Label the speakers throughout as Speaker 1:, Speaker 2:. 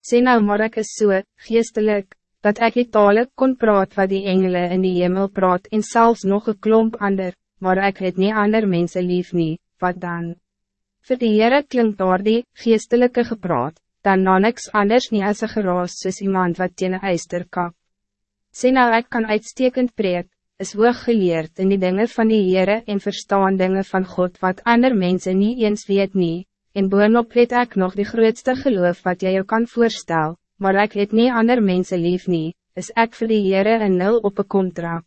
Speaker 1: Sê nou maar ek is so, geestelik, dat ek die tale kon praat wat die engelen in die hemel praat en zelfs nog een klomp ander, maar ik het niet ander mensen lief nie, wat dan? Voor die Heere klink daar die geestelike gepraat, dan na niks anders nie as een geraas soos iemand wat teen een eister kap. Sê nou ek kan uitstekend preek, is hoog geleerd in die dingen van die Heere en verstaan dingen van God wat ander mensen niet eens weet nie, en boonop het ek nog die grootste geloof wat jy jou kan voorstellen maar ik het niet ander mensen lief nie, is ik voor die Heere een nul op een contract.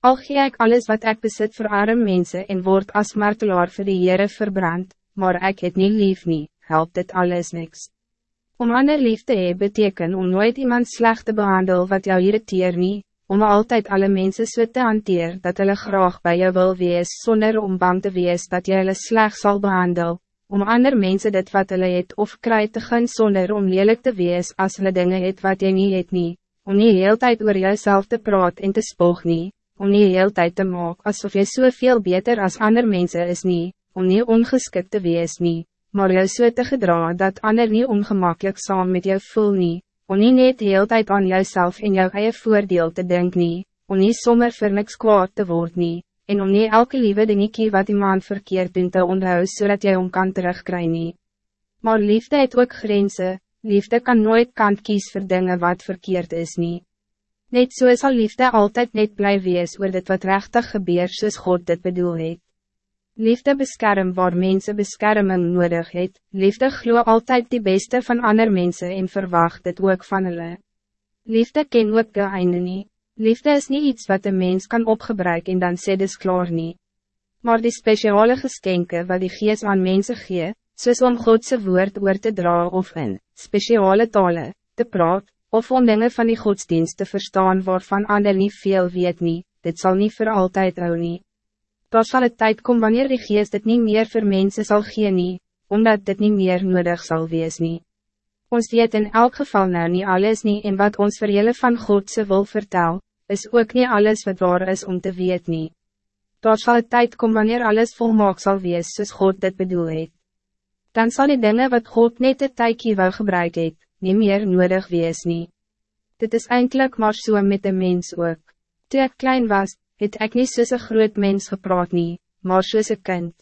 Speaker 1: Al gee ek alles wat ik bezit voor arme mensen en word als martelaar voor die Heere verbrand, maar ik het niet lief nie, helpt dit alles niks. Om ander lief te hee beteken om nooit iemand slecht te behandelen wat jou irriteer nie, om altijd alle mensen so te hanteer dat hulle graag bij jou wil wees zonder om bang te wees dat jy hulle slecht zal behandelen om ander mensen dit wat hulle het of kry te gaan sonder om lelijk te wees as hulle dinge het wat jy nie het nie, om nie heel tijd oor jouself te praat en te spoog nie, om nie heel tijd te maak alsof jy soveel beter als ander mensen is nie, om nie ongeschikt te wees nie, maar jou so te gedra dat ander nie ongemakkelijk saam met jou voel nie, om nie net heel tijd aan jouself en jou eie voordeel te denken nie, om nie sommer vir niks kwaad te word nie, en om nie elke liewe dingetjie wat iemand verkeerd doen te onthou zodat jy om kan terugkry nie. Maar liefde het ook grenzen, liefde kan nooit kant kies vir dinge wat verkeerd is nie. Net so sal liefde altijd net bly wees oor dit wat rechtig gebeur soos God dit bedoel het. Liefde beskerm waar mensen beskerming nodig het, liefde glo altijd die beste van ander mensen en verwacht dit ook van hulle. Liefde ken ook de einde nie. Liefde is niet iets wat een mens kan opgebruiken en dan sê dis klaar nie. Maar die speciale geskenke wat die gees aan mensen gee, soos om Godse woord oor te dra of in, speciale tale, te praat, of om dingen van die godsdienst te verstaan waarvan ander niet veel weet nie, dit zal niet voor altijd hou nie. Daar sal het tijd komen wanneer die gees dit niet meer voor mensen zal gee nie, omdat dit niet meer nodig zal wees nie. Ons weet in elk geval nou niet alles niet en wat ons vir julle van Godse wil vertel, is ook niet alles wat waar is om te weet nie. Daar sal het tijd komen wanneer alles volmaak zal wees soos God dit bedoel het. Dan zal die dingen wat God net het tykie wil gebruik het, nie meer nodig wees nie. Dit is eindelijk maar so met de mens ook. Toe ek klein was, het ek nie soos een groot mens gepraat nie, maar soos een kind.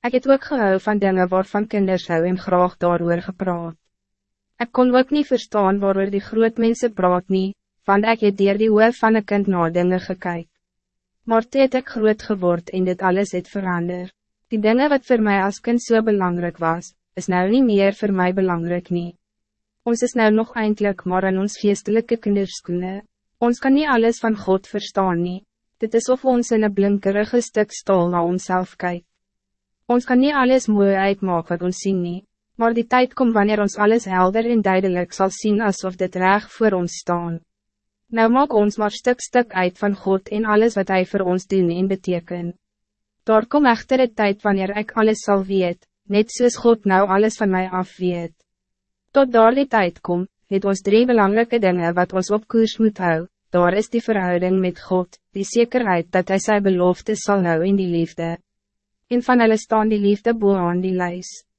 Speaker 1: Ik het ook gehou van dingen waarvan kinders hou en graag daarover gepraat. Ik kon ook niet verstaan waarover die groot mensen praat nie, want ik het dier die hoof van een kind na dinge gekyk. Maar toe het ek groot geword en dit alles het verander. Die dingen wat voor mij als kind zo so belangrijk was, is nou niet meer voor mij belangrijk nie. Ons is nou nog eindelijk maar in ons geestelijke kinderskoene. Ons kan niet alles van God verstaan nie. Dit is of ons in een blinkerige stuk stal na onszelf kijkt. Ons kan niet alles mooi uitmaak wat ons zien nie maar die tijd komt wanneer ons alles helder en duidelijk zal zien alsof dit reg voor ons staan. Nou maak ons maar stuk stuk uit van God en alles wat Hij voor ons doen en beteken. Daar kom echter de tijd wanneer ik alles zal weet, net soos God nou alles van mij af weet. Tot daar die tijd kom, het ons drie belangrijke dingen wat ons op koers moet hou, daar is die verhouding met God, die zekerheid dat Hij zijn belofte zal hou in die liefde. En van hulle staan die liefde boe aan die lijst.